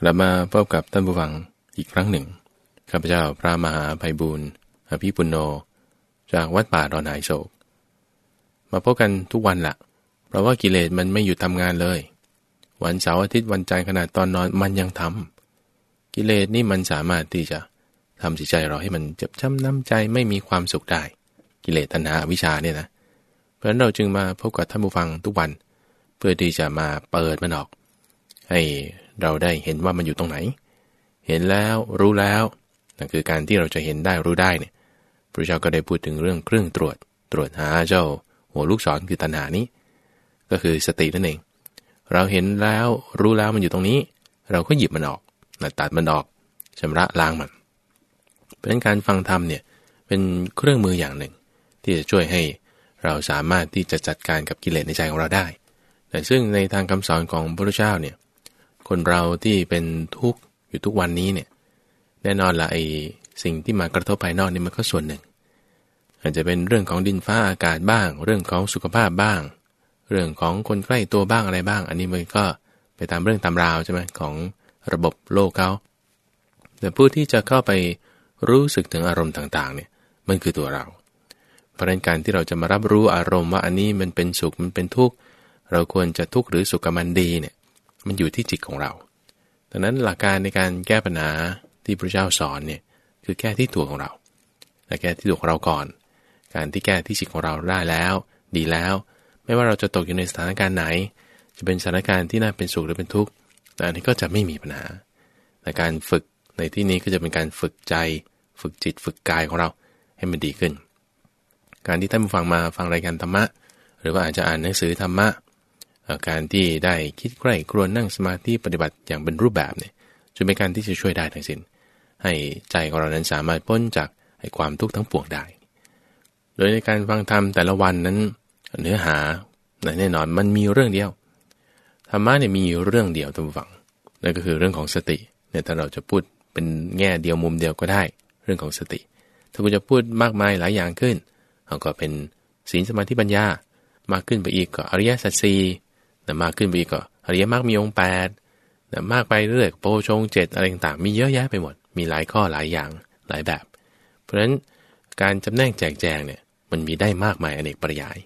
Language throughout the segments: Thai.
กลับมาพบกับท่านผู้ฟังอีกครั้งหนึ่งข้าพเจ้าพระมหาไพบูรณ์อภิปุโน จากวัดป่าดอนหายโศก มาพบกันทุกวันละเพราะว่ากิเลสมันไม่หยุดทำงานเลย วันเสาร์อาทิตย์วันจันทร์ขนาดตอนนอนมันยังทำกิเลสนี่มันสามารถที่จะทำจิตใจเราให้มันเจ็บช้ำน้ำใจไม่มีความสุขได้ กิเลสตัณหาวิชาเนี่ยนะเพราะฉะนั้นเราจึงมาพบกับท่านผู้ฟังทุกวัน เพื่อที่จะมาเปิดมันออก ให้ เราได้เห็นว่ามันอยู่ตรงไหน เห็นแล้วรู้แล้วนั่นคือการที่เราจะเห็นได้รู้ได้เนี่ยพระเจ้าก็ได้พูดถึงเรื่องเครื่องตรวจ ตรวจหาเจ้า หัวลูกศรคือตัณหานี้ ก็คือสตินั่นเอง เราเห็นแล้วรู้แล้วมันอยู่ตรงนี้ เราก็หยิบมันออกตัดมันออกชำระล้างมันเป็นการฟังธรรมเนี่ยเป็นเครื่องมืออย่างหนึ่ง ที่จะช่วยให้เราสามารถที่จะจัดการกับกิเลสในใจของเราได้ แต่ซึ่งในทางคำสอนของพระพุทธเจ้าเนี่ย คนเราที่เป็นทุกข์อยู่ทุกวันนี้เนี่ยแน่นอนละไอสิ่งที่มากระทบภายนอกนี่มันก็ส่วนหนึ่ง อาจจะเป็นเรื่องของดินฟ้าอากาศบ้าง เรื่องของสุขภาพบ้าง เรื่องของคนใกล้ตัวบ้างอะไรบ้าง อันนี้มันก็ไปตามเรื่องตามราวใช่ไหมของระบบโลกเขาแต่ผู้ที่จะเข้าไปรู้สึกถึงอารมณ์ต่างๆเนี่ยมันคือตัวเรา เพราะนั้นการที่เราจะมารับรู้อารมณ์ว่าอันนี้มันเป็นสุขมันเป็นทุกข์เราควรจะทุกข์หรือสุขกับมันดีเนี่ย มันอยู่ที่จิตของเราดังนั้นหลักการในการแก้ปัญหาที่พระเจ้าสอนเนี่ยคือแก้ที่ตัวของเราและแก้ที่ตัวของเราก่อน การที่แก้ที่จิตของเราได้แล้ว ดีแล้ว ไม่ว่าเราจะตกอยู่ในสถานการณ์ไหน จะเป็นสถานการณ์ที่น่าเป็นสุขหรือเป็นทุกข์แต่อันนี้ก็จะไม่มีปัญหาแต่การฝึกในที่นี้ก็จะเป็นการฝึกใจ ฝึกจิตฝึกกายของเราให้มันดีขึ้น การที่ท่านฟังมาฟังรายการธรรมะ หรือว่าอาจจะอ่านหนังสือธรรมะ การที่ได้คิดใกล้ครวญนั่งสมาธิปฏิบัติอย่างเป็นรูปแบบเนี่ยจะเป็นการที่จะช่วยได้ทั้งสิน้น ให้ใจของเรานั้นสามารถพ้นจากไอ้ความทุกข์ทั้งปวงได้ โดยในการฟังธรรมแต่ละวันนั้น เนื้อหาแน่นอนมันมีเรื่องเดียวธรรมะเนี่ยมีเรื่องเดียวท่านฟังนั่นก็คือเรื่องของสติเนี่ยถ้าเราจะพูดเป็นแง่เดียวมุมเดียวก็ได้ เรื่องของสติ ถ้าคุณจะพูดมากมายหลายอย่างขึ้นเราก็เป็นศีลสมาธิปัญญามากขึ้นไปอีกก็อริยสัจสี่ นะมากขึ้นไปก็อริยมรรคมีองค์แปดนะมากไปเรื่อยโปชงเจ็ดอะไรต่างๆมีเยอะแยะไปหมด มีหลายข้อหลายอย่างหลายแบบ เพราะฉะนั้นการจำแนกแจกแจงเนี่ยมันมีได้มากมายอเนกปริยาย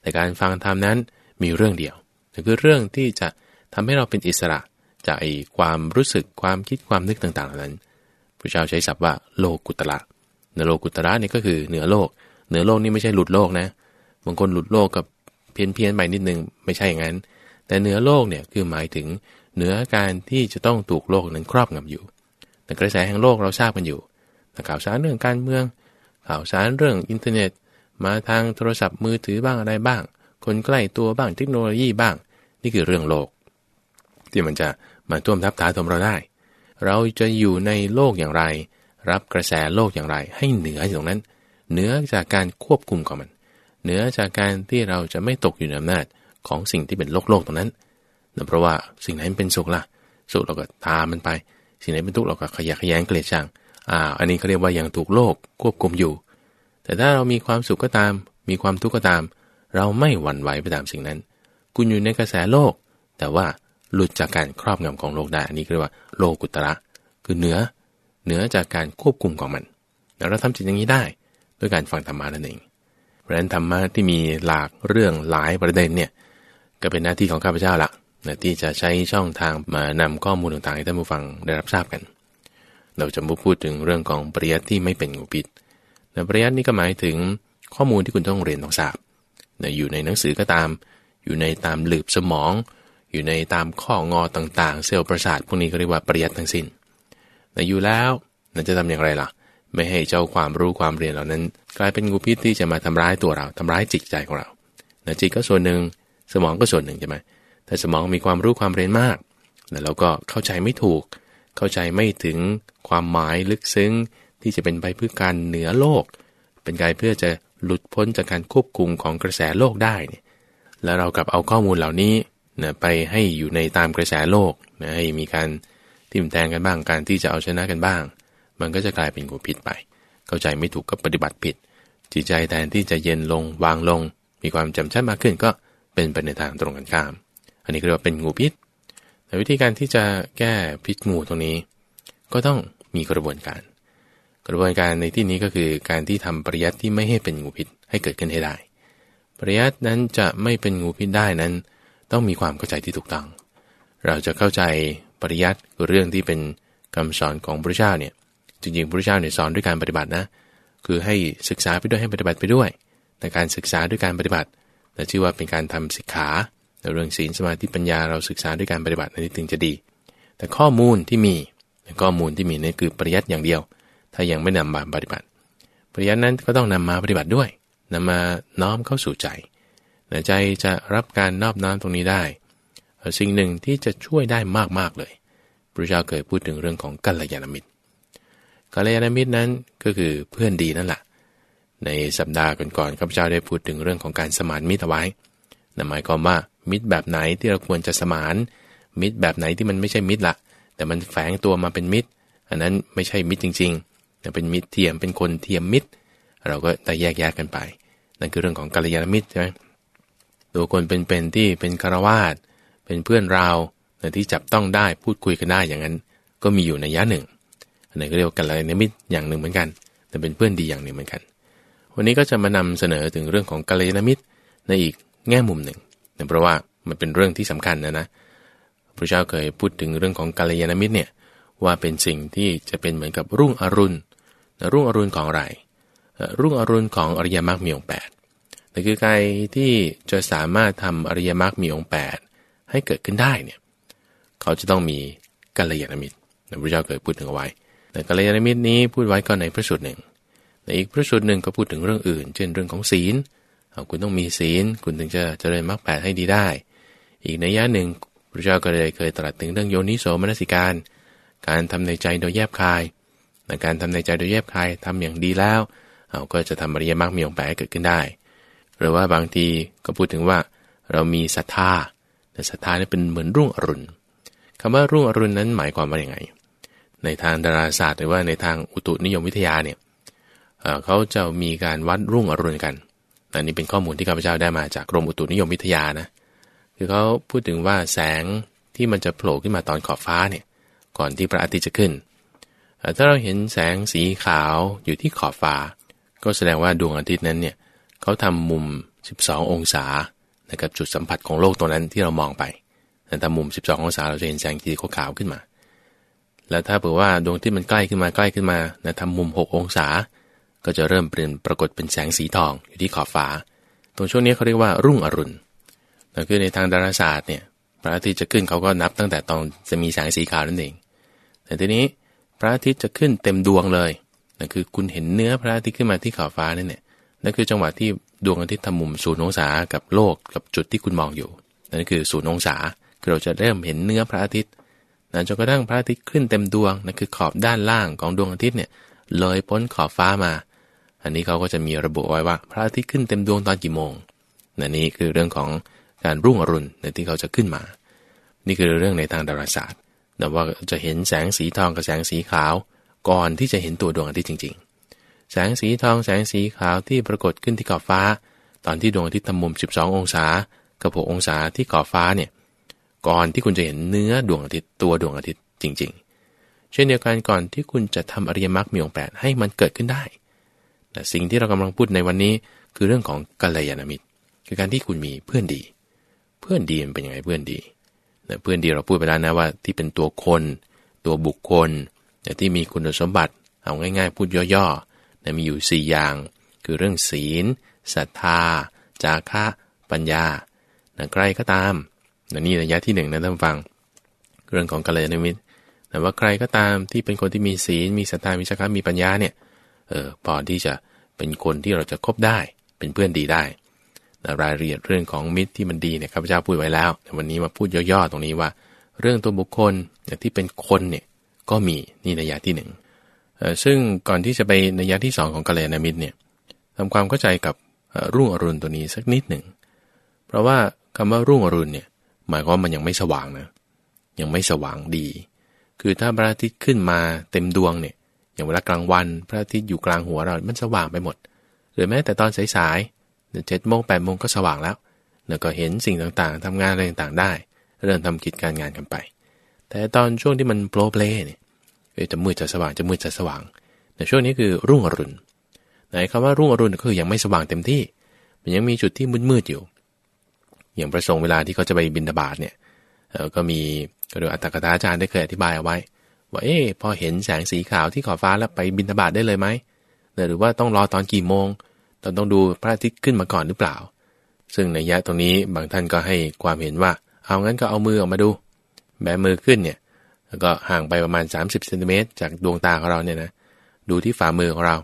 แต่การฟังธรรมนั้นมีเรื่องเดียวนั่นคือเรื่องที่จะทำให้เราเป็นอิสระจากไอ้ความรู้สึกความคิดความนึกต่างๆเหล่านั้นพระเจ้าใช้ศัพท์ว่าโลกุตระนโลกุตระนี่ก็คือเหนือโลก เหนือโลกนี่ไม่ใช่หลุดโลกนะบางคนหลุดโลกกับเพี้ยนเพียนไปนิดนึงไม่ใช่อย่างนั้น แต่เหนือโลกเนี่ยคือหมายถึงเหนือการที่จะต้องถูกโลกนั้นครอบงำอยู่ แต่กระแสแห่งโลกเราทราบกันอยู่ข่าวสารเรื่องการเมือง ข่าวสารเรื่องอินเทอร์เน็ต มาทางโทรศัพท์มือถือบ้างอะไรบ้าง คนใกล้ตัวบ้างเทคโนโลยีบ้าง นี่คือเรื่องโลก ที่มันจะมาท่วมทับถาถมเราได้ เราจะอยู่ในโลกอย่างไร รับกระแสโลกอย่างไร ให้เหนือตรงนั้น เหนือจากการควบคุมของมัน เหนือจากการที่เราจะไม่ตกอยู่ในอำนาจ ของสิ่งที่เป็นโลกโลกตรงนั้นนะเพราะว่าสิ่งไหนเป็นสุขล่ะ สุขเราก็ตามันไป สิ่งไหนเป็นทุกข์เราก็ขยะขยงเกลียดชังอ่าอันนี้เขาเรียกว่ายังถูกโลกควบคุมอยู่ แต่ถ้าเรามีความสุขก็ตาม มีความทุกข์ก็ตาม เราไม่หวั่นไหวไปตามสิ่งนั้น คุณอยู่ในกระแสโลก แต่ว่าหลุดจากการครอบงำของโลกได้ อันนี้เรียกว่าโลกุตระ คือเหนือ เหนือจากการควบคุมของมัน แล้วเราทำจิตอย่างนี้ได้ ด้วยการฟังธรรมะนั่นเอง เพราะฉะนั้นธรรมะที่มีหลากเรื่องหลายประเด็นเนี่ย ก็เป็นหน้าที่ของข้าพเจ้าละนะที่จะใช้ช่องทางมานำข้อมูลต่างๆให้ท่านผู้ฟังได้รับทราบกัน เราจะมาพูดถึงเรื่องของปริยัติที่ไม่เป็นงูพิษนะปริยัตินี่ก็หมายถึงข้อมูลที่คุณต้องเรียนต้องทราบนะอยู่ในหนังสือก็ตาม อยู่ในตามหลืบสมอง อยู่ในตามข้องอต่างๆ เซลล์ประสาทพวกนี้ก็เรียกว่าปริยัติทั้งสิน้นนะอยู่แล้วนะจะทำอย่างไรล่ะ ไม่ให้เจ้าความรู้ความเรียนเหล่านั้น กลายเป็นงูพิษที่จะมาทำร้ายตัวเราทำร้ายจิตใจของเรานะจิตก็ส่วนหนึ่ง สมองก็ส่วนหนึ่งใช่ไหมแต่สมองมีความรู้ความเรียนมากแต่เราก็เข้าใจไม่ถูก เข้าใจไม่ถึงความหมายลึกซึ้ง ที่จะเป็นไปเพื่อการเหนือโลก เป็นการเพื่อจะหลุดพ้นจากการควบคุมของกระแสโลกได้เนี่ยแล้วเรากลับเอาข้อมูลเหล่านี้นะไปให้อยู่ในตามกระแสโลกนะให้มีการทิมแทงกันบ้างการที่จะเอาชนะกันบ้าง มันก็จะกลายเป็นงูพิษไป เข้าใจไม่ถูกก็ปฏิบัติผิด จิตใจแทนที่จะเย็นลงวางลง มีความจำชัดมากขึ้นก็เเป็นไปในทางตรงกันข้าม อันนี้เรียกว่าเป็นงูพิษ แต่วิธีการที่จะแก้พิษงูตรงนี้ ก็ต้องมีกระบวนการ กระบวนการในที่นี้ก็คือการที่ทำปริยัติที่ไม่ให้เป็นงูพิษให้เกิดขึ้นให้ได้ ปริยัตินั้นจะไม่เป็นงูพิษได้นั้น ต้องมีความเข้าใจที่ถูกต้อง เราจะเข้าใจปริยัติเรื่องที่เป็นคำสอนของพระเจ้าเนี่ยจริงๆพระเจ้าเนี่ยสอนด้วยการปฏิบัตินะ คือให้ศึกษาไปด้วยให้ปฏิบัติไปด้วย แต่การศึกษาด้วยการปฏิบัติ แต่ชื่อว่าเป็นการทำสิกขาเรื่องศีลสมาธิปัญญาเราศึกษาด้วยการปฏิบัติอันนี้ถึงจะดี แต่ข้อมูลที่มีข้อมูลที่มีนี่คือปริยัติอย่างเดียว ถ้ายังไม่นำมาปฏิบัติ ปริยัตินั้นก็ต้องนำมาปฏิบัติด้วยนำมาน้อมเข้าสู่ใจใจจะรับการนอบน้อมตรงนี้ได้ สิ่งหนึ่งที่จะช่วยได้มากๆเลยพระเจ้าเคยพูดถึงเรื่องของกัลยาณมิตรกัลยาณมิตรนั้นก็คือเพื่อนดีนั่นแหละ ในสัปดาห์ก่อนๆข้าพเจ้าได้พูดถึงเรื่องของการสมานมิตรเอาไว้นั่นหมายความว่ามิตรแบบไหนที่เราควรจะสมาน มิตรแบบไหนที่มันไม่ใช่มิตรละแต่มันแฝงตัวมาเป็นมิตร อันนั้นไม่ใช่มิตรจริงๆแต่เป็นมิตรเทียมเป็นคนเทียมมิตร เราก็ได้แยกแยกกันไป นั่นคือเรื่องของกัลยาณมิตรใช่ไหมตัวคนเป็นๆที่เป็นคารวาสเป็นเพื่อนเราที่จับต้องได้พูดคุยกันได้อย่างนั้น ก็มีอยู่ในยะหนึ่งอันนี้ก็เรียกว่ากัลยาณมิตรอย่างหนึ่งเหมือนกัน แต่เป็นเพื่อนดีอย่างหนึ่งเหมือนกัน วันนี้ก็จะมานำเสนอถึงเรื่องของกัลยาณมิตรในอีกแง่มุมหนึ่งเพราะว่ามันเป็นเรื่องที่สำคัญนะนะพระเจ้าเคยพูดถึงเรื่องของกาลยานมิตรเนี่ยว่าเป็นสิ่งที่จะเป็นเหมือนกับรุ่งอรุณรุ่งอรุณของอะไร รุ่งอรุณของอริยมรรคมีองค์แปดนั่นคือการที่จะสามารถทำอริยมรรคมีองค์แปดให้เกิดขึ้นได้เนี่ยเขาจะต้องมีกัลยาณมิตรพระเจ้าเคยพูดถึงเอาไว้ แต่กัลยาณมิตรนี้พูดไว้ก็ในพระสูตรหนึ่ง ในอีกพระสูตรหนึ่งก็พูดถึงเรื่องอื่น เช่นเรื่องของศีลคุณต้องมีศีล คุณถึงจะจะเจริญมรรคแปดให้ดีได้ อีกในย่าหนึ่งพระเจ้าก็เลยเคยตรัสถึงเรื่องโยนิโสมนสิการ การทำในใจโดยแยบคายในการทำในใจโดยแยบคายทำอย่างดีแล้วเราก็จะทำอริยมรรคมีองค์แปดเกิดขึ้นได้ หรือว่าบางทีก็พูดถึงว่าเรามีศรัทธาแต่ศรัทธานี่เป็นเหมือนรุ่งอรุณคำว่ารุ่งอรุณนั้นหมายความว่าอย่างไง ในทางดาราศาสตร์หรือว่าในทางอุตุนิยมวิทยาเนี่ย เขาจะมีการวัดรุ่งอรุณกัน อันนี้เป็นข้อมูลที่ข้าพเจ้าได้มาจากกรมอุตุนิยมวิทยานะ คือเขาพูดถึงว่าแสงที่มันจะโผล่ขึ้นมาตอนขอบฟ้าเนี่ย ก่อนที่พระอาทิตย์จะขึ้น ถ้าเราเห็นแสงสีขาวอยู่ที่ขอบฟ้า ก็แสดงว่าดวงอาทิตย์นั้นเนี่ยเขาทำมุม 12 องศานะครับจุดสัมผัสของโลกตัวนั้นที่เรามองไปแต่ทำมุม 12 องศาเราจะเห็นแสงสีขาวขึ้นมา แล้วถ้าเผื่อว่าดวงที่มันใกล้ขึ้นมาใกล้ขึ้นมานะทำมุม 6 องศา ก็จะเริ่มเปลี่ยนปรากฏเป็นแสงสีทองอยู่ที่ขอบฟ้า ตรงช่วงนี้เขาเรียกว่ารุ่งอรุณแต่คือในทางดาราศาสตร์เนี่ยพระอาทิตย์จะขึ้นเขาก็นับตั้งแต่ตอนจะมีแสงสีขาวนั่นเอง แต่ทีนี้พระอาทิตย์จะขึ้นเต็มดวงเลยนั่นคือคุณเห็นเนื้อพระอาทิตย์ขึ้นมาที่ขอบฟ้านั่นเนี่ยนั่นคือจังหวะที่ดวงอาทิตย์ทำมุมศูนย์องศากับโลกกับจุดที่คุณมองอยู่นั่นคือศูนย์องศาคือเราจะเริ่มเห็นเนื้อพระอาทิตย์นั่นจนกระทั่งพระอาทิตย์ขึ้นเต็มดวงนั่นคือขอบด้านล่างของดวงอาทิตย์เนี่ยเลยพ้นขอบฟ้ามา อันนี้เขาก็จะมีระบุไว้ว่า พระอาทิตย์ขึ้นเต็มดวงตอนกี่โมงนนี่คือเรื่องของการรุ่งอรุณในที่เขาจะขึ้นมา นี่คือเรื่องในทางดาราศาสตร์แต่ว่าจะเห็นแสงสีทองกับแสงสีขาว ก่อนที่จะเห็นตัวดวงอาทิตย์จริง ๆ แสงสีทองแสงสีขาวที่ปรากฏขึ้นที่ขอบฟ้า ตอนที่ดวงอาทิตย์ทำมุม 12 องศา กับ 6 องศาที่ขอบฟ้าเนี่ยก่อนที่คุณจะเห็นเนื้อดวงอาทิตย์ตัวดวงอาทิตย์จริง ๆ เช่นเดียวกันก่อนที่คุณจะทำอริยมรรคมีองค์แปดให้มันเกิดขึ้นได้ แต่สิ่งที่เรากำลังพูดในวันนี้คือเรื่องของกัลยาณมิตร คือการที่คุณมีเพื่อนดี เพื่อนดีมันเป็นยังไงเพื่อนดีเพื่อนดีเราพูดไปแล้วนะว่าที่เป็นตัวคน ตัวบุคคลแต่ที่มีคุณสมบัติเอาง่ายๆ พูดย่อๆนะมีอยู่ 4 อย่าง คือเรื่องศีลศรัทธา จาคะ ปัญญานะใครก็ตามนะนี่ระยะที่หนึ่งนะท่านฟัง เรื่องของกัลยาณมิตรแต่ว่าใครก็ตามที่เป็นคนที่มีศีล มีศรัทธา มีจาคะ มีปัญญาเนี่ย เออพอที่จะเป็นคนที่เราจะคบได้เป็นเพื่อนดีได้รายละเอียดเรื่องของมิตรที่มันดีเนี่ยข้าพเจ้าพูดไว้แล้วแต่วันนี้มาพูดย่อๆตรงนี้ว่า เรื่องตัวบุคคลที่เป็นคนเนี่ยก็มีนี่ในยะที่หนึ่งซึ่งก่อนที่จะไปในยะที่สองของกัลยาณมิตรเนี่ยทำความเข้าใจกับรุ่งอรุณตัวนี้สักนิดหนึ่ง เพราะว่าคำว่ารุ่งอรุณเนี่ยหมายความว่ามันยังไม่สว่างนะยังไม่สว่างดี คือถ้าพระอาทิตย์ขึ้นมาเต็มดวงเนี่ย อย่างเวลากลางวันพระอาทิตย์อยู่กลางหัวเรา มันสว่างไปหมด หรือแม้แต่ตอนสายๆเจ็ดโมงแปดโมงก็สว่างแล้วแล้วก็เห็นสิ่งต่างๆทำงานอะไรต่างๆ ได้ เริ่มทำกิจการงานกันไป แต่ตอนช่วงที่มันโปรเพลเนี่ยจะมืดจะสว่างจะมืดจะสว่างแต่ช่วงนี้คือรุ่งอรุณไหนคำว่ารุ่งอรุณก็คือยังไม่สว่างเต็มที่ มันยังมีจุดที่มืดๆอยู่ อย่างประสงค์เวลาที่เขาจะไปบินทบาทเนี่ยก็มีก็โดยอัตถกถาอาจารย์ได้เคยอธิบายเอาไว้ ว่าเอ๊พอเห็นแสงสีขาวที่ขอบฟ้าแล้วไปบินทบาทได้เลยไหมหรือว่าต้องรอตอนกี่โมงตอนต้องดูพระอาทิตย์ขึ้นมาก่อนหรือเปล่า ซึ่งในยะตรงนี้บางท่านก็ให้ความเห็นว่า เอางั้นก็เอามือออกมาดู แบมือขึ้นเนี่ยแล้วก็ห่างไปประมาณ 30เซนติเมตรจากดวงตาของเราเนี่ยนะดูที่ฝ่ามือของเรา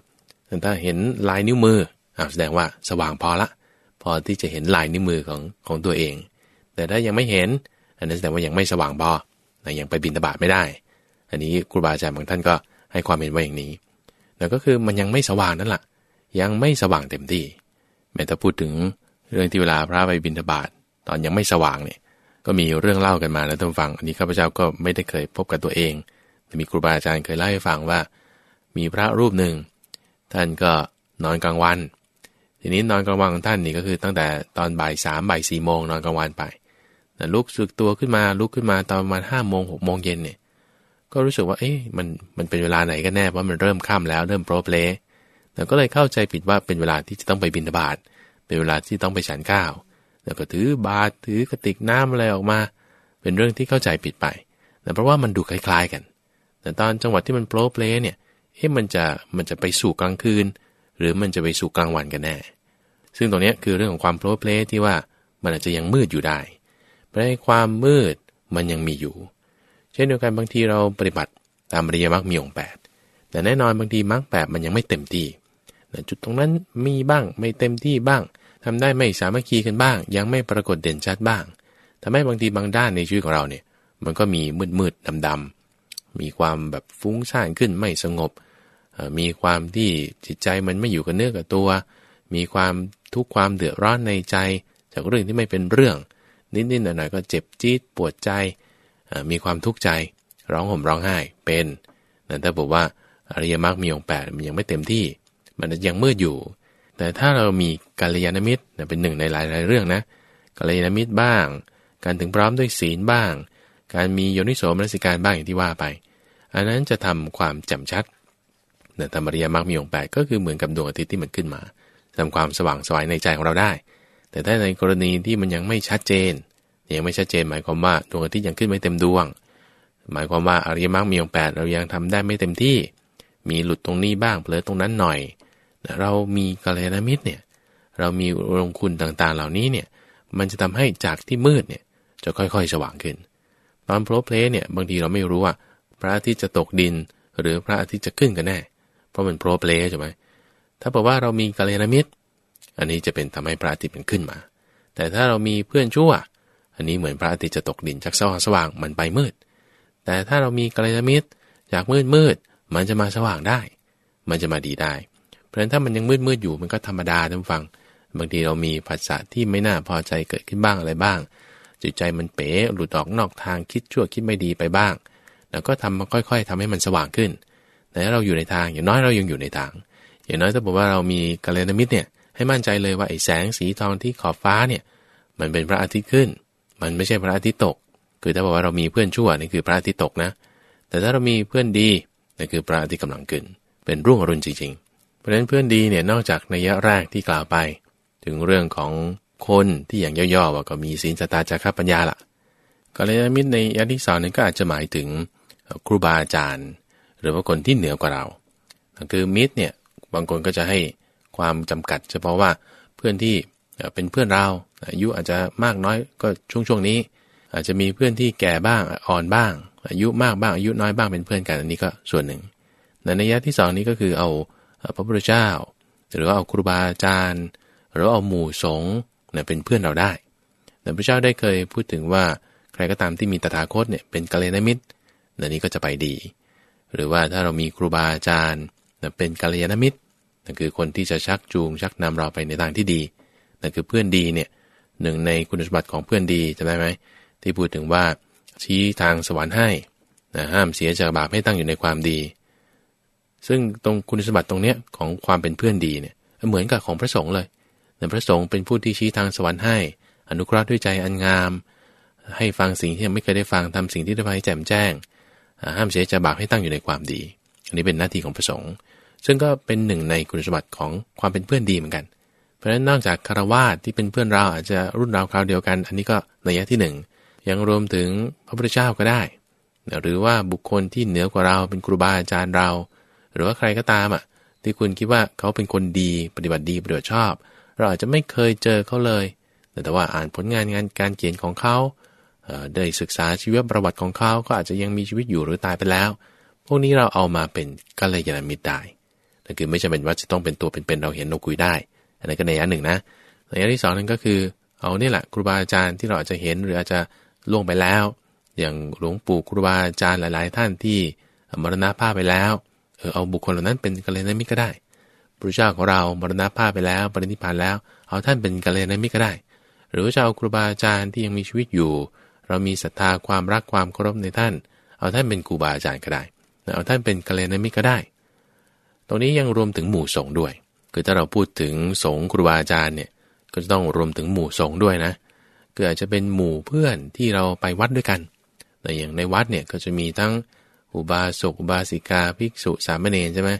ถ้าเห็นลายนิ้วมืออแสดงว่าสว่างพอละ พอที่จะเห็นลายนิ้วมือของของตัวเอง แต่ถ้ายังไม่เห็น อันนั้นแสดงว่ายังไม่สว่างพอยังไปบินตบาทไม่ได้ อันนี้ครูบาอาจารย์บางท่านก็ให้ความเห็นว่าอย่างนี้แต่ก็คือมันยังไม่สว่างนั่นแหละยังไม่สว่างเต็มที่แม้ถ้าพูดถึงเรื่องที่เวลาพระไปบินทบาทตอนยังไม่สว่างเนี่ยก็มีเรื่องเล่ากันมาแล้วท่านฟัง อันนี้ข้าพเจ้าก็ไม่ได้เคยพบกับตัวเอง แต่มีครูบาอาจารย์เคยเล่าให้ฟังว่า มีพระรูปหนึ่ง ท่านก็นอนกลางวัน ทีนี้นอนกลางวันของท่านนี่ก็คือตั้งแต่ตอนบ่ายสามบ่ายสี่โมงนอนกลางวันไปแต่ลุกสึกตัวขึ้นมาลุกขึ้นมาตอนประมาณห้าโมงหกโมงเย็นเนี่ย ก็รู้สึกว่า เอ๊ะมันมันเป็นเวลาไหนกันแน่เพราะมันเริ่มค่ำแล้วเริ่มโพล้เพล้แล้วก็เลยเข้าใจผิดว่าเป็นเวลาที่จะต้องไปบิณฑบาตเป็นเวลาที่ต้องไปฉันข้าว แล้วก็ถือบาตรถือกระติกน้ำอะไรออกมา เป็นเรื่องที่เข้าใจผิดไปแต่เพราะว่ามันดูคล้ายๆกัน แต่ตอนจังหวัดที่มันโพล้เพล้เนี่ยเฮ้มันจะมันจะไปสู่กลางคืน หรือมันจะไปสู่กลางวันกันแน่ ซึ่งตรงนี้คือเรื่องของความโพล้เพล้ที่ว่ามันอาจจะยังมืดอยู่ได้เพราะในความมืดมันยังมีอยู่ เช่นเดียวกันบางทีเราปฏิบัติตามอริยมรรคมีองค์แปดแต่แน่นอนบางทีมรรคแปดมันยังไม่เต็มที่จุดตรงนั้นมีบ้างไม่เต็มที่บ้างทำได้ไม่สามัคคีกันบ้าง ยังไม่ปรากฏเด่นชัดบ้างทำให้บางทีบางด้านในชีวิตของเราเนี่ย มันก็มีมืดมืดดำดำมีความแบบฟุ้งซ่านขึ้นไม่สงบ มีความที่จิตใจมันไม่อยู่กับเนื้อกับตัว มีความทุกข์ความเดือดร้อนในใจ จากเรื่องที่ไม่เป็นเรื่องนิดๆหน่อยๆก็เจ็บจี๊ดปวดใจ มีความทุกข์ใจ ร้องห่มร้องไห้เป็นแต่ถ้าบอกว่าอริยมรรคมีองค์แปดมันยังไม่เต็มที่ มันยังมืดอยู่ แต่ถ้าเรามีกัลยาณมิตรเป็นหนึ่งในหลาย ๆ เรื่องนะกัลยาณมิตรบ้าง การถึงพร้อมด้วยศีลบ้าง การมีโยนิโสมนสิการบ้างอย่างที่ว่าไป อันนั้นจะทำความแจ่มชัดแต่ธรรมริยมรรคมีองค์แปดก็คือเหมือนกับดวงอาทิตย์ที่มันขึ้นมาทำความสว่างสวายในใจของเราได้ แต่ถ้าในกรณีที่มันยังไม่ชัดเจน ยังไม่ชัดเจนหมายความว่าดวงอาทิตย์ยังขึ้นไม่เต็มดวง หมายความว่าอริยมรรคมีองค์แปดเรายังทำได้ไม่เต็มที่ มีหลุดตรงนี้บ้างเผลอตรงนั้นหน่อย เรามีกัลยาณมิตรเนี่ยเรามีลงคุณต่างๆ เหล่านี้เนี่ยมันจะทำให้จากที่มืดเนี่ยจะค่อยๆสว่างขึ้น ตอนโปรเพลเนี่ยบางทีเราไม่รู้ว่าพระอาทิตย์จะตกดินหรือพระอาทิตย์จะขึ้นกันแน่ เพราะมันโปรเพลใช่ไหมถ้าบอกว่าเรามีกัลยาณมิตร อันนี้จะเป็นทำให้พระอาทิตย์มันขึ้นมา แต่ถ้าเรามีเพื่อนชั่ว อันนี้เหมือนพระอาทิตย์จะตกดินจากสว่างสว่างมันไปมืด แต่ถ้าเรามีกัลยาณมิตรจากมืดมืดมันจะมาสว่างได้ มันจะมาดีได้ เพราะฉะนั้นถ้ามันยังมืดมืดอยู่มันก็ธรรมดาท่านฟัง บางทีเรามีภาษาที่ไม่น่าพอใจเกิดขึ้นบ้างอะไรบ้าง จิตใจมันเป๋หลุดออกนอกทางคิดชั่วคิดไม่ดีไปบ้าง แล้วก็ทำมาค่อย ๆทำให้มันสว่างขึ้น แต่เราอยู่ในทางอย่างน้อยเรายังอยู่ในทาง อย่างน้อยถ้าบอกว่าเรามีกัลยาณมิตรเนี่ยให้มั่นใจเลยว่าไอ้แสงสีทองที่ขอบฟ้าเนี่ยมันเป็นพระอาทิตย์ขึ้น มันไม่ใช่พระอาทิตย์ตก คือถ้าบอกว่าเรามีเพื่อนชั่วนี่คือพระอาทิตย์ตกนะ แต่ถ้าเรามีเพื่อนดีนั่นคือพระอาทิตย์กำลังขึ้น เป็นรุ่งอรุณจริงๆ เพราะฉะนั้นเพื่อนดีเนี่ยนอกจากในยะแรกที่กล่าวไป ถึงเรื่องของคนที่อย่างย่อๆว่าก็มีศีลสตาจาระปัญญาละกัลยาณมิตรในยะที่สองนั้นก็อาจจะหมายถึงครูบาอาจารย์ หรือว่าคนที่เหนือกว่าเราคือมิตรเนี่ยบางคนก็จะให้ความจำกัด เฉพาะว่าเพื่อนที่เป็นเพื่อนเรา อายุอาจจะมากน้อยก็ช่วงช่วงนี้ อาจจะมีเพื่อนที่แก่บ้างอ่อนบ้าง อายุมากบ้างอายุน้อยบ้างเป็นเพื่อนกันอันนี้ก็ส่วนหนึ่งในนัยยะที่สองนี้ก็คือเอาพระพุทธเจ้า หรือว่าเอาครูบาอาจารย์ หรือเอาหมู่สงฆ์เป็นเพื่อนเราได้แต่พระเจ้าได้เคยพูดถึงว่าใครก็ตามที่มีตถาคตเนี่ยเป็นกัลยาณมิตรนันนี้ก็จะไปดี หรือว่าถ้าเรามีครูบาอาจารย์เป็นกัลยาณมิตรนั่นคือคนที่จะชักจูงชักนำเราไปในทางที่ดีนั่นคือเพื่อนดีเนี่ย หนึ่งในคุณสมบัติของเพื่อนดีจำได้ไหมที่พูดถึงว่าชี้ทางสวรรค์ให้นะห้ามเสียจากบาปให้ตั้งอยู่ในความดี ซึ่งตรงคุณสมบัติตรงเนี้ยของความเป็นเพื่อนดีเนี่ยเหมือนกับของพระสงฆ์เลยแต่พระสงฆ์เป็นผู้ที่ชี้ทางสวรรค์ให้ อนุเคราะห์ด้วยใจอันงาม ให้ฟังสิ่งที่ยังไม่เคยได้ฟังทำสิ่งที่ได้ไปแจ่มแจ้ง ห้ามเสียจะบากให้ตั้งอยู่ในความดี อันนี้เป็นหน้าที่ของพระสงฆ์ซึ่งก็เป็นหนึ่งในคุณสมบัติของความเป็นเพื่อนดีเหมือนกัน ราะฉะนั้นนอกจากคารวาสที่เป็นเพื่อนเราอาจจะรุ่นราวคราวเดียวกัน อันนี้ก็ในยะที่ 1 ยังรวมถึงพระพุทธเจ้าก็ได้ หรือว่าบุคคลที่เหนือกว่าเราเป็นครูบาอาจารย์เรา หรือว่าใครก็ตามอะที่คุณคิดว่าเขาเป็นคนดีปฏิบัติดีปฏิบัติชอบ เราอาจจะไม่เคยเจอเขาเลย แต่ว่าอ่านผลงานงานการเขียนของเขาได้ศึกษาชีวประวัติของเขาก็อาจจะยังมีชีวิตอยู่หรือตายไปแล้ว พวกนี้เราเอามาเป็นกัลยาณมิตรได้แต่คือไม่จำเป็นว่าจะต้องเป็นตัวเป็นๆเราเห็นเราคุยได้ อันนี้ก็ในอันหนึ่งนะในอันที่สองนั่นก็คือ เอาเนี่ยแหละครูบาอาจารย์ที่เราอาจจะเห็นหรืออาจจะล่วงไปแล้ว อย่างหลวงปู่ครูบาอาจารย์หลาย ๆ ท่านที่มรณภาพไปแล้วเออเอาบุคคลเหล่านั้นเป็นกัลยาณมิตรก็ได้พระเจ้าของเรามรณภาพไปแล้วปรินิพพานแล้ว เอาท่านเป็นกัลยาณมิตรก็ได้ หรือจะเอาครูบาอาจารย์ที่ยังมีชีวิตอยู่ เรามีศรัทธาความรักความเคารพในท่าน เอาท่านเป็นครูบาอาจารย์ก็ได้เอาท่านเป็นกัลยาณมิตรก็ได้ ตรงนี้ยังรวมถึงหมู่สงฆ์ด้วย คือถ้าเราพูดถึงสงฆ์ครูบาอาจารย์เนี่ยก็จะต้องรวมถึงหมู่สงฆ์ด้วยนะก็อาจจะเป็นหมู่เพื่อนที่เราไปวัดด้วยกัน แต่อย่างในวัดเนี่ยก็จะมีทั้งอุบาสกอุบาสิกาภิกษุสามเณรใช่ไหม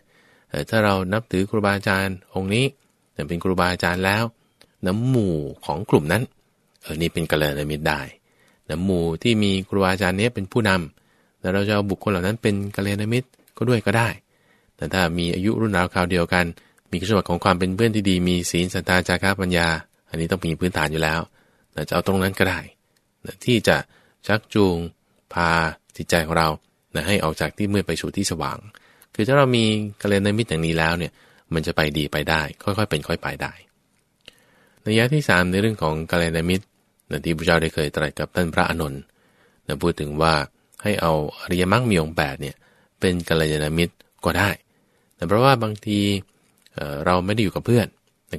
ถ้าเรานับถือครูบาอาจารย์องค์นี้แต่เป็นครูบาอาจารย์แล้ว น้ำหมู่ของกลุ่มนั้นเออนี่เป็นกัลยาณมิตรได้น้ำหมู่ที่มีครูบาอาจารย์นี้เป็นผู้นำแต่เราจะเอาบุคคลเหล่านั้นเป็นกัลยาณมิตรก็ด้วยก็ได้ แต่ถ้ามีอายุรุ่นราวคราวเดียวกัน มีคุณสมบัติของความเป็นเพื่อนที่ดี มีศีลสัตตาจาระปัญญา อันนี้ต้องมีพื้นฐานอยู่แล้วจะเอาตรงนั้นก็ได้ที่จะชักจูงพาจิตใจของเราให้ออกจากที่มืดไปสู่ที่สว่าง คือถ้าเรามีกัลยาณมิตรอย่างนี้แล้วเนี่ย มันจะไปดีไปได้ ค่อยๆ เป็นค่อยไปได้ในยะที่ 3 ในเรื่องของกัลยาณมิตรที่พระเจ้าได้เคยตรัสกับท่านพระอนุนพูดถึงว่าให้เอาอริยมรรคมีองค์แปดเนี่ยเป็นกัลยาณมิตรก็ได้แต่เพราะว่าบางที เราไม่ได้อยู่กับเพื่อน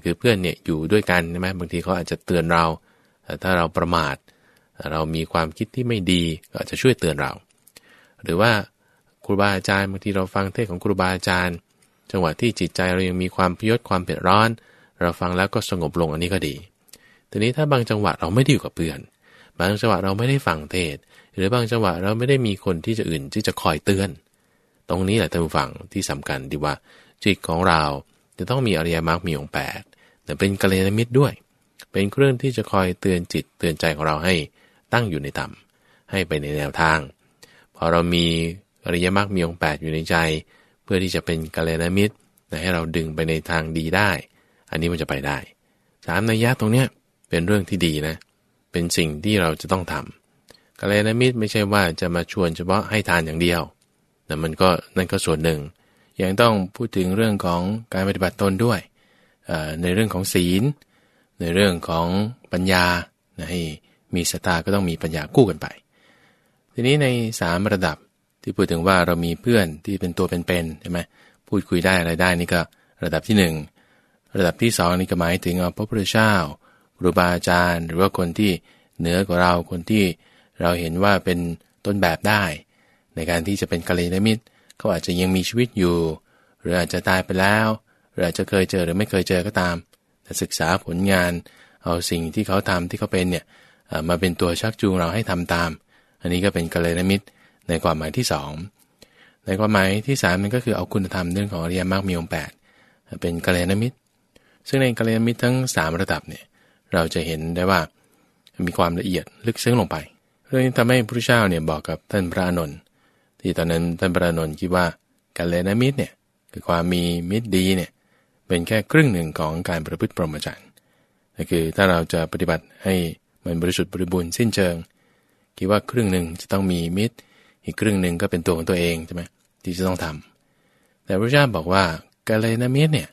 คือเพื่อนเนี่ยอยู่ด้วยกันใช่ไหมบางทีเขาอาจจะเตือนเราถ้าเราประมาท เรามีความคิดที่ไม่ดีก็อาจจะช่วยเตือนเรา หรือว่าครูบาอาจารย์บางทีเราฟังเทศของครูบาอาจารย์ จังหวะที่จิตใจเรายังมีความพยศความเผ็ดร้อน เราฟังแล้วก็สงบลงอันนี้ก็ดีทีนี้ถ้าบางจังหวะเราไม่ได้อยู่กับเพื่อน บางจังหวะเราไม่ได้ฟังเทศ หรือบางจังหวะเราไม่ได้มีคนที่จะอื่นที่จะคอยเตือน ตรงนี้แหละท่านผู้ฟังที่สำคัญที่ว่าจิตของเรา จะต้องมีอริยมรรคมีองค์แปดแต่เป็นกัลยาณมิตรด้วย เป็นเครื่องที่จะคอยเตือนจิตเตือนใจของเราให้ตั้งอยู่ในธรรมให้ไปในแนวทาง พอเรามีอริยมรรคมีองค์แปดอยู่ในใจ เพื่อที่จะเป็นกัลยาณมิตรให้เราดึงไปในทางดีได้ อันนี้มันจะไปได้สามนัยยะตรงเนี้ยเป็นเรื่องที่ดีนะ เป็นสิ่งที่เราจะต้องทำกัลยาณมิตรไม่ใช่ว่าจะมาชวนเฉพาะให้ทานอย่างเดียวนะมันก็นั่นก็ส่วนหนึ่ง ยังต้องพูดถึงเรื่องของการปฏิบัติตนด้วย ในเรื่องของศีล ในเรื่องของปัญญาให้มีสตาก็ต้องมีปัญญาคู่กันไป ทีนี้ในสามระดับที่พูดถึงว่าเรามีเพื่อนที่เป็นตัวเป็นๆใช่ไหมพูดคุยได้อะไรได้นี่ก็ระดับที่หนึ่งระดับที่สองนี่ก็หมายถึงพระพุทธเจ้าครูบาอาจารย์ หรือว่าคนที่เหนือกว่าเราคนที่เราเห็นว่าเป็นต้นแบบได้ ในการที่จะเป็นกัลยาณมิตร เขาอาจจะยังมีชีวิตอยู่ หรืออาจจะตายไปแล้วหรืออาจจะเคยเจอหรือไม่เคยเจอก็ตาม แต่ศึกษาผลงาน เอาสิ่งที่เขาทำที่เขาเป็นเนี่ยมาเป็นตัวชักจูงเราให้ทำตาม อันนี้ก็เป็นกัลยาณมิตรในความหมายที่ 2 ในความหมายที่3นั่นก็คือเอาคุณธรรมเรื่องของอริยมรรคมีองค์8เป็นกัลยาณมิตร ซึ่งในกัลยาณมิตรทั้ง 3 ระดับเนี่ยเราจะเห็นได้ว่ามีความละเอียดลึกซึ้งลงไป เรื่องนี้ทำให้พระเจ้าเนี่ยบอกกับท่านพระอนุน ที่ตอนนั้นท่านพระนนท์คิดว่าการเลนมิตรเนี่ยคือความมีมิตรดีเนี่ยเป็นแค่ครึ่งหนึ่งของการประพฤติปรมจารย์ก็คือถ้าเราจะปฏิบัติให้มันบริสุทธิ์บริบูรณ์สิ้นเชิง คิดว่าครึ่งหนึ่งจะต้องมีมิตร อีกครึ่งหนึ่งก็เป็นตัวของตัวเองใช่ไหมที่จะต้องทำแต่พระเจ้าบอกว่ากาเลนมิตรเนี่ย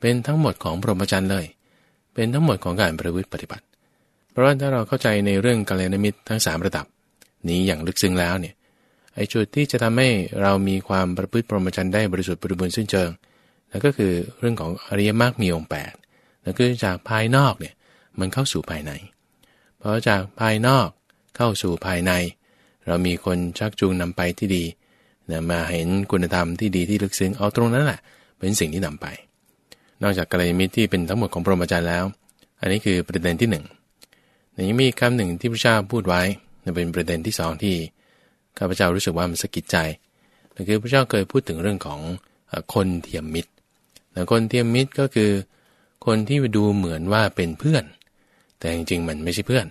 เป็นทั้งหมดของพรมจรรย์เลย เป็นทั้งหมดของการประพฤติปฏิบัติ เพราะว่าถ้าเราเข้าใจในเรื่องกาเลนมิตรทั้ง 3 ระดับ นี้อย่างลึกซึ้งแล้วเนี่ย ไอ้จุดที่จะทำให้เรามีความประพฤติพรหมจรรย์ได้บริสุทธิ์บริบูรณ์สิ้นเชิงนั่นก็คือเรื่องของอริยมรรคมีองค์แปดนั่นคือจากภายนอกเนี่ยมันเข้าสู่ภายในพอจากภายนอกเข้าสู่ภายใน เรามีคนชักจูงนำไปที่ดีนะมาเห็นคุณธรรมที่ดีที่ลึกซึ้งเอาตรงนั้นแหละเป็นสิ่งที่นำไป นอกจากกัลยาณมิตรที่เป็นทั้งหมดของพรหมจรรย์แล้ว อันนี้คือประเด็นที่หนึ่งยังมีคำหนึ่งที่พระเจ้าพูดไว้เป็นประเด็นที่สองที่ ข้าพเจ้ารู้สึกว่ามันสะกิดใจนั่นคือพระเจ้าเคยพูดถึงเรื่องของคนเทียมมิตรแต่คนเทียมมิตรก็คือ คนที่ดูเหมือนว่าเป็นเพื่อน แต่จริงๆมันไม่ใช่เพื่อน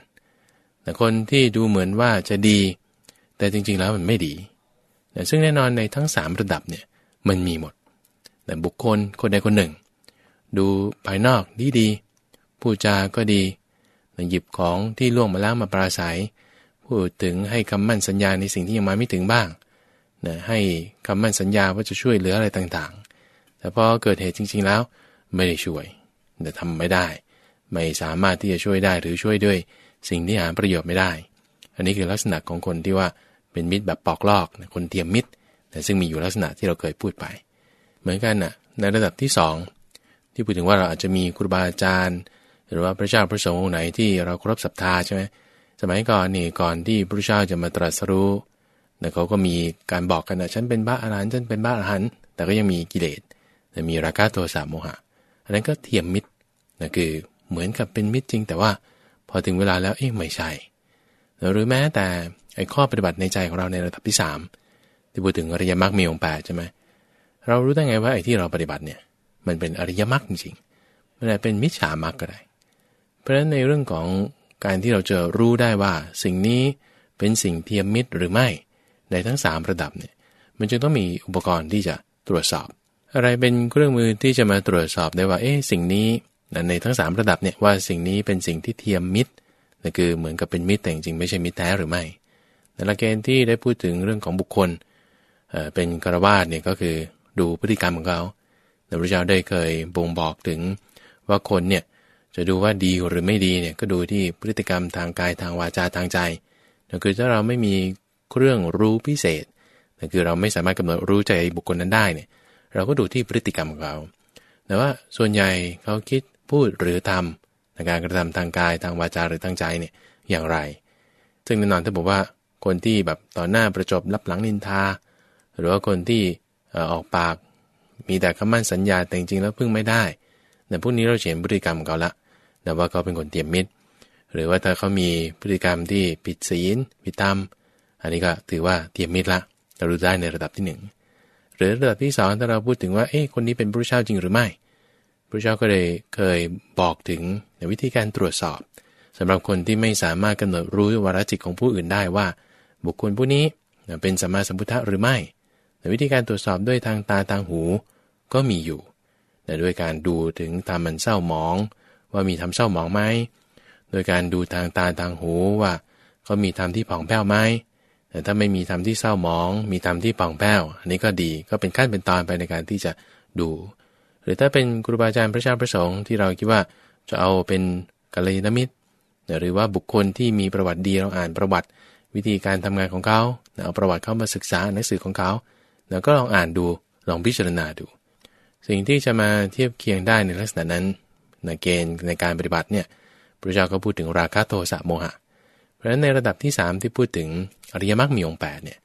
แต่คนที่ดูเหมือนว่าจะดี แต่จริงๆแล้วมันไม่ดีแต่ซึ่งแน่นอนในทั้ง 3 ระดับเนี่ยมันมีหมด แต่บุคคลคนใดคนหนึ่ง ดูภายนอกดีดีพูดจาก็ดีหยิบของที่ล่วงมาแล้วมาปราศัย พูดถึงให้คำมั่นสัญญาในสิ่งที่ยังมาไม่ถึงบ้างนะให้คำมั่นสัญญาว่าจะช่วยเหลืออะไรต่างๆ แต่พอเกิดเหตุจริง ๆ แล้วไม่ได้ช่วยแต่ทำไม่ได้ ไม่สามารถที่จะช่วยได้หรือช่วยด้วย สิ่งที่หาประโยชน์ไม่ได้ อันนี้คือลักษณะของคนที่ว่าเป็นมิตรแบบปอกลอก คนเตรียมมิตร แต่ซึ่งมีอยู่ลักษณะที่เราเคยพูดไป เหมือนกันนะ่ะในระดับที่ 2 ที่พูดถึงว่าเราอาจจะมีครูบาอาจารย์ หรือว่าพระเจ้าพระสงฆ์องค์ไหนที่เราเคารพศรัทธาใช่ไหม สมัยก่อนนี่ก่อนที่พระเจ้าจะมาตรัสรู้นะเขาก็มีการบอกกันนะฉันเป็นบ้าอรหันต์ฉันเป็นบ้าอรหันต์แต่ก็ยังมีกิเลสแต่มีราคะโทสะโมหะ อันนั้นก็เทียมมิตรนะคือเหมือนกับเป็นมิตรจริง แต่ว่าพอถึงเวลาแล้วเอ๊ะไม่ใช่ หรือแม้แต่ไอ้ข้อปฏิบัติในใจของเราในระดับที่สามที่พูดถึงอริยมรรคมีองค์แปดใช่ไหมเรารู้ได้ไงว่าไอ้ที่เราปฏิบัติเนี่ยมันเป็นอริยมรรคจริงๆมันอาจเป็นมิจฉามรรคก็ได้ เพราะฉะนั้นในเรื่องของ การที่เราจะรู้ได้ว่าสิ่งนี้เป็นสิ่งเทียมมิตรหรือไม่ ในทั้ง 3 ระดับเนี่ยมันจึงต้องมีอุปกรณ์ที่จะตรวจสอบ อะไรเป็นเครื่องมือที่จะมาตรวจสอบได้ว่าเอ๊ะสิ่งนี้ในทั้ง 3 ระดับเนี่ยว่าสิ่งนี้เป็นสิ่งที่เทียมมิตรนั่นคือเหมือนกับเป็นมิตรแต่จริงไม่ใช่มิตรแท้หรือไม่ในหลักเกณฑ์ที่ได้พูดถึงเรื่องของบุคคลเป็นกระวาดเนี่ยก็คือดูพฤติกรรมของเขาพระเจ้าได้เคยบ่งบอกถึงว่าคนเนี่ย จะดูว่าดีหรือไม่ดีเนี่ยก็ดูที่พฤติกรรมทางกายทางวาจาทางใจนั่คือถ้าเราไม่มีเครื่องรู้พิเศษนั่คือเราไม่สามารถกำหนดรู้ใจบุคคลนั้นได้เนี่ยเราก็ดูที่พฤติกรรมของเขา แต่ว่าส่วนใหญ่เขาคิดพูดหรือทำในการกระทำทางกายทางวาจาหรือทางใจเนี่ยอย่างไร ซึ่งแน่นอนถ้าบอกว่าคนที่แบบต่อหน้าประจบรับหลังนินทา หรือว่าคนที่ออกปากมีแต่คำมั่นสัญญาแต่จริงๆแล้วพึ่งไม่ได้แต่พวกนี้เราเห็นพฤติกรรมของเขาละ แต่ว่าเขาเป็นคนเตรียมมิตร หรือว่าถ้าเขามีพฤติกรรมที่ผิดศีลผิดธรรม อันนี้ก็ถือว่าเตรียมมิตรละ เรารู้ได้ในระดับที่ 1 หรือระดับที่2ถ้าเราพูดถึงว่า เอ๊ะ คนนี้เป็นพระเจ้าจริงหรือไม่ พระเจ้าก็เลยเคยบอกถึงในวิธีการตรวจสอบสำหรับคนที่ไม่สามารถกำหนดรู้วาระจิตของผู้อื่นได้ว่า บุคคลผู้นี้เป็นสัมมาสัมพุทธะหรือไม่ในวิธีการตรวจสอบด้วยทางตาทางหูก็มีอยู่แต่ด้วยการดูถึงตามมันเศร้าหมอง ว่ามีทำเศร้าหมองไหมโดยการดูทางตาทางหูว่าเขามีทำที่ผ่องแผ้วไหมแต่ถ้าไม่มีทำที่เศร้าหมอง มีทำที่ผ่องแผ้วอันนี้ก็ดีก็เป็นขั้นเป็นตอนไปในการที่จะดู หรือถ้าเป็นครูบาอาจารย์พระเจ้าพระสงฆ์ที่เราคิดว่าจะเอาเป็นกัลยาณมิตรหรือว่าบุคคลที่มีประวัติดีเราอ่านประวัติ วิธีการทำงานของเขาเอาประวัติเข้ามาศึกษาหนังสือของเขา แล้วก็ลองอ่านดูลองพิจารณาดู สิ่งที่จะมาเทียบเคียงได้ในลักษณะนั้น ในเกณฑ์ในการปฏิบัติเนี่ยพระเจ้าก็พูดถึงราคะโทสะโมหะ เพราะฉะนั้นในระดับที่ 3 ที่พูดถึงอริยมรรคมีองค์แปดเนี่ย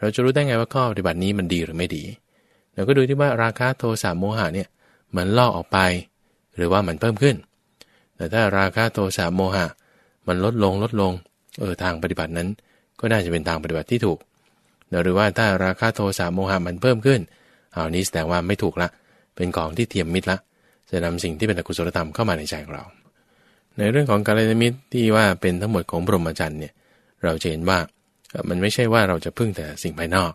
เราจะรู้ได้ไงว่าข้อปฏิบัตินี้มันดีหรือไม่ดี เราก็ดูที่ว่าราคะโทสะโมหะเนี่ยมันลอกออกไป หรือว่ามันเพิ่มขึ้น แต่ถ้าราคะโทสะโมหะ มันลดลงลดลงเออทางปฏิบัตินั้น ก็น่าจะเป็นทางปฏิบัติที่ถูก หรือว่าถ้าราคาโทสะโมหะมันเพิ่มขึ้นเอานี้แสดงว่าไม่ถูกละ เป็นของที่เทียมมิตรละ จะนำสิ่งที่เป็นอกุศลธรรมเข้ามาในใจของเรา ในเรื่องของการเลมิตรที่ว่าเป็นทั้งหมดของบรหมจันทร์เนี่ยเราจะเห็นว่ามันไม่ใช่ว่าเราจะพึ่งแต่สิ่งภายนอก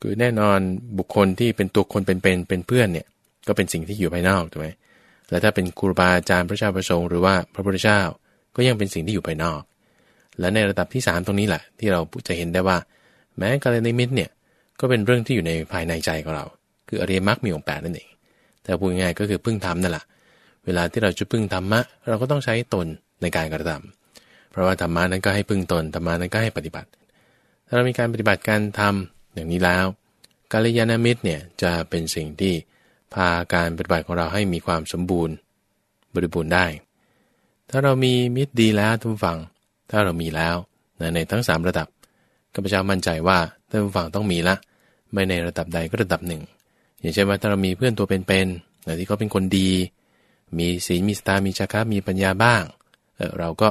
คือแน่นอนบุคคลที่เป็นตัวคนเป็นเป็นเป็นเพื่อนเนี่ยก็เป็นสิ่งที่อยู่ภายนอกถูกไหมแล้วถ้าเป็นครูบาอาจารย์พระเจ้าประสงค์หรือว่าพระพุทธเจ้าก็ยังเป็นสิ่งที่อยู่ภายนอก และในระดับที่ 3 ตรงนี้แหละที่เราจะเห็นได้ว่า แม้กาลนิมิตเนี่ยก็เป็นเรื่องที่อยู่ในภายในใจของเรา คืออริยมรรคมีองค์แปดนั่นเอง แต่พูดง่ายก็คือพึ่งทำนั่นแหละเวลาที่เราจะพึ่งธรรมะ เราก็ต้องใช้ตนในการกระทำเพราะว่าธรรมะนั้นก็ให้พึ่งตนธรรมะนั้นก็ให้ปฏิบัติ ถ้าเรามีการปฏิบัติการทำอย่างนี้แล้วกาลยานามิตรเนี่ยจะเป็นสิ่งที่พาการปฏิบัติของเราให้มีความสมบูรณ์ บริบูรณ์ได้ ถ้าเรามีมิตรดีแล้วทุกฝั่งถ้าเรามีแล้วในทั้ง 3 ระดับข้าพเจ้ามั่นใจว่าท่านฟังต้องมีละ ไม่ในระดับใดก็ระดับหนึ่ง อย่างเช่นว่าถ้าเรามีเพื่อนตัวเป็นๆที่เขาเป็นคนดี มีศีลมีสตามีชักะมีปัญญาบ้างเเราก็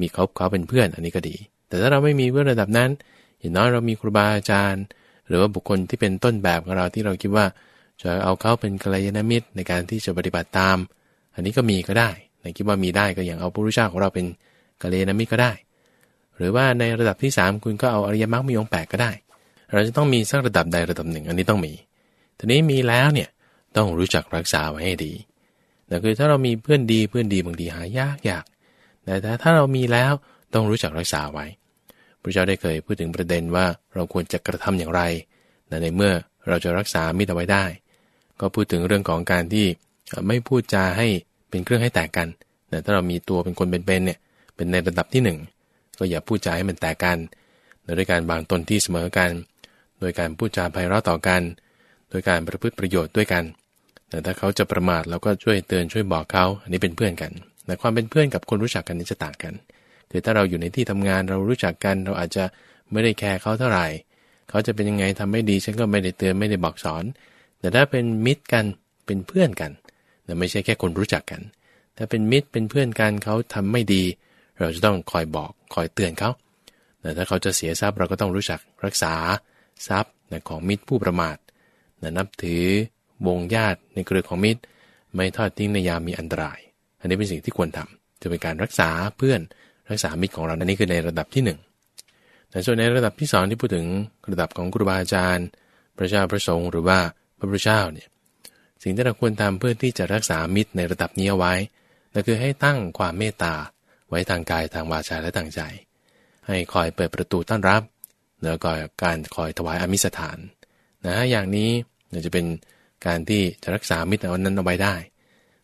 มีเขาเขาเป็นเพื่อน อันนี้ก็ดี แต่ถ้าเราไม่มีเพื่อนระดับนั้น อย่างน้อยเรามีครูบาอาจารย์ หรือว่าบุคคลที่เป็นต้นแบบของเราที่เราคิดว่า จะเอาเขาเป็นกัลยาณมิตรในการที่จะปฏิบัติตาม อันนี้ก็มีก็ได้ในคิดว่ามีได้ก็อย่างเอาพระรูชาของเราเป็นกัลยาณมิตรก็ได้ หรือว่าในระดับที่ 3 คุณก็เอาอริยมรรคมีองค์แปดก็ได้ เราจะต้องมีสักระดับใดระดับหนึ่ง อันนี้ต้องมี ทีนี้มีแล้วเนี่ยต้องรู้จักรักษาไว้ให้ดีแต่คือถ้าเรามีเพื่อนดีเพื่อนดีบางทีหายากยากแต่ถ้าเรามีแล้วต้องรู้จักรักษาไว้พระเจ้าได้เคยพูดถึงประเด็นว่าเราควรจะกระทำอย่างไรในเมื่อเราจะรักษามิตรไว้ได้ ก็พูดถึงเรื่องของการที่ไม่พูดจาให้เป็นเครื่องให้แตกกันแต่ถ้าเรามีตัวเป็นคนเป็นๆเนี่ยเป็นในระดับที่ 1 ก็อย่าพูดจาให้มันแตกกันโดยการบางตนที่เสมอกัน โดยการพูดจาไพเราะต่อกัน โดยการประพฤติประโยชน์ด้วยกัน แต่ถ้าเขาจะประมาทเราก็ช่วยเตือนช่วยบอกเขา อันนี้เป็นเพื่อนกัน แต่ความเป็นเพื่อนกับคนรู้จักกันนี่จะต่างกัน คือถ้าเราอยู่ในที่ทำงานเรารู้จักกันเราอาจจะไม่ได้แคร์เขาเท่าไหร่ เขาจะเป็นยังไงทำไม่ดีฉันก็ไม่ได้เตือนไม่ได้บอกสอน แต่ถ้าเป็นมิตรกันเป็นเพื่อนกันแต่ไม่ใช่แค่คนรู้จักกัน ถ้าเป็นมิตรเป็นเพื่อนกันเขาทำไม่ดี เราจะต้องคอยบอกคอยเตือนเขาแต่ถ้าเขาจะเสียทรัพย์เราก็ต้องรู้จักรักษาทรัพย์ของมิตรผู้ประมาท นับถือวงญาติในเครือของมิตร ไม่ทอดทิ้งในยามมีอันตราย อันนี้เป็นสิ่งที่ควรทำจะเป็นการรักษาเพื่อนรักษามิตรของเราอันนี้คือในระดับที่1แต่ส่วนในระดับที่2ที่พูดถึงระดับของครูบาอาจารย์ พระเจ้าพระสงฆ์หรือว่าพระพุทธเจ้าเนี่ยสิ่งที่เราควรทำเพื่อที่จะรักษามิตรในระดับนี้เอาไว้นั่นคือให้ตั้งความเมตตาไว้ทางกายทางวาจาและทางใจ ให้คอยเปิดประตูต้อนรับ แล้วก็การคอยถวายอมิสถาน นะอย่างนี้จะเป็นการที่จะรักษามิตรอานั้นเอาไว้ได้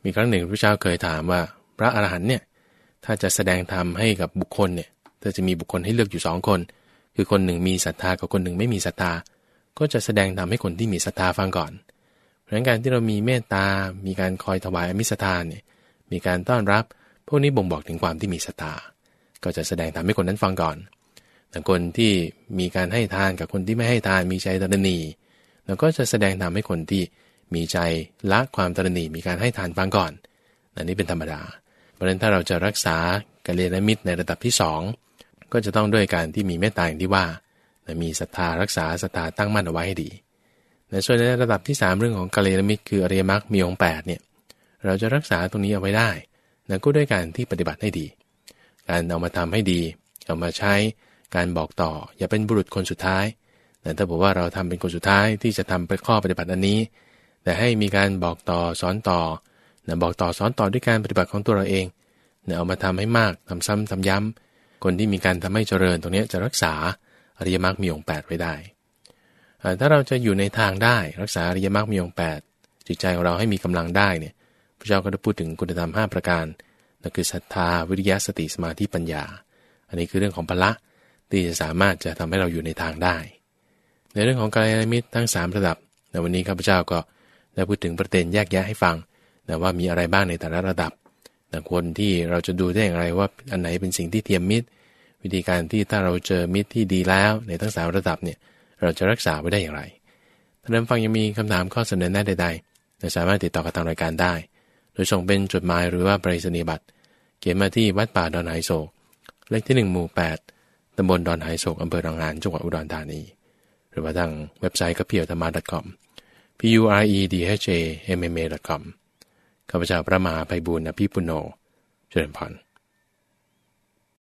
มีครั้งหนึ่งพระเจ้าเคยถามว่า พระอรหันต์เนี่ยถ้าจะแสดงธรรมให้กับบุคคลเนี่ยถ้าจะมีบุคคลให้เลือกอยู่สองคน คือคนหนึ่งมีศรัทธากับคนหนึ่งไม่มีศรัทธา ก็จะแสดงธรรมให้คนที่มีศรัทธาฟังก่อน เพราะการที่เรามีเมตตา มีการคอยถวายอมิสทานเนี่ยมีการต้อนรับพวกนี้บ่งบอกถึงความที่มีศรัทธา ก็จะแสดงธรรมให้คนนั้นฟังก่อนแต่คนที่มีการให้ทานกับคนที่ไม่ให้ทานมีใจตระหนี แล้วก็จะแสดงธรรมให้คนที่มีใจละความตรณีมีการให้ทานฟังก่อนอันนี้เป็นธรรมดา เพราะฉะนั้นถ้าเราจะรักษาการเรียนมิตรในระดับที่ 2 ก็จะต้องด้วยการที่มีเมตตาอย่างที่ว่า มีศรัทธารักษาศรัทธาตั้งมั่นเอาไว้ให้ดีในส่วนในระดับที่ 3 เรื่องของกาเลนมิตรคืออริยมรรคมีองค์8เนี่ยเราจะรักษาตรงนี้เอาไว้ได้นะก็ด้วยการที่ปฏิบัติให้ดี การเอามาทำให้ดี เอามาใช้การบอกต่อ อย่าเป็นบุรุษคนสุดท้าย แต่ถ้าบอกว่าเราทำเป็นคนสุดท้ายที่จะทำไปข้อปฏิบัติอันนี้ แต่ให้มีการบอกต่อสอนต่อนะบอกต่อสอนต่อด้วยการปฏิบัติของตัวเราเองนะเอามาทำให้มากทำซ้ำทำย้ำคนที่มีการทำให้เจริญตรงนี้จะรักษาอริยมรรคมีองค์8ไว้ได้ ถ้าเราจะอยู่ในทางได้รักษาอริยมรรคมีองค์8จิตใจของเราให้มีกำลังได้เนี่ยพระเจ้าก็ได้พูดถึงคุณธรรม5ประการนั่นคือศรัทธาวิริยะสติสมาธิปัญญา อันนี้คือเรื่องของพละที่จะสามารถจะทำให้เราอยู่ในทางได้ ในเรื่องของกายมิตรทั้ง 3 ระดับในวันนี้ข้าพเจ้าก็ได้พูดถึงประเด็นแยกแยะให้ฟังนะว่ามีอะไรบ้างในแต่ละระดับนะคนที่เราจะดูได้อย่างไรว่าอันไหนเป็นสิ่งที่เทียมมิตร วิธีการที่ถ้าเราเจอมิตรที่ดีแล้วในทั้งสามระดับเนี่ยเราจะรักษาไว้ได้อย่างไรถ้าท่านฟังยังมีคำถามข้อเสนอแนะใดๆสามารถติดต่อกับทางรายการได้ โดยส่งเป็นจดหมายหรือว่าปริศนียบัตร เขียนมาที่วัดป่าดอนไหโศกเลขที่ 1 หมู่ 8ตำบลดอนไหโศกอำเภอรังงานจังหวัดอุดรธานี หรือว่าทางเว็บไซต์ก็เพียวธรรมะ .com p u r e d h a m m a com ข้าพเจ้าพระมหาไพบุญอภิปุโนเจริญพร